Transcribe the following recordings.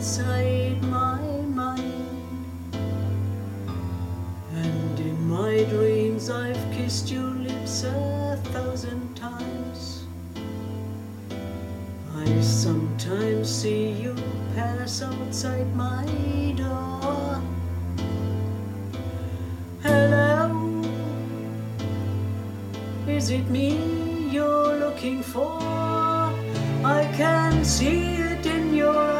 inside my mind. And in my dreams, I've kissed your lips a thousand times. I sometimes see you pass outside my door. Hello, is it me you're looking for? I can see it in your eyes.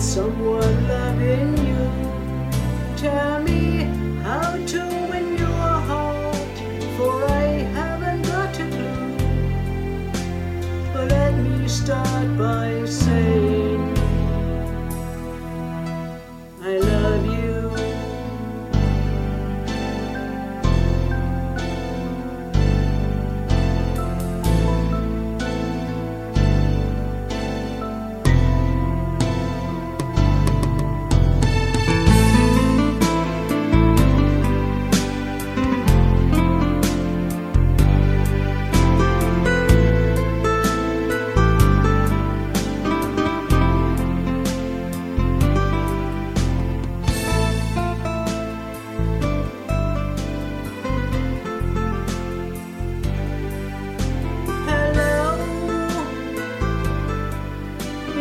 Someone loving you? Tell me how to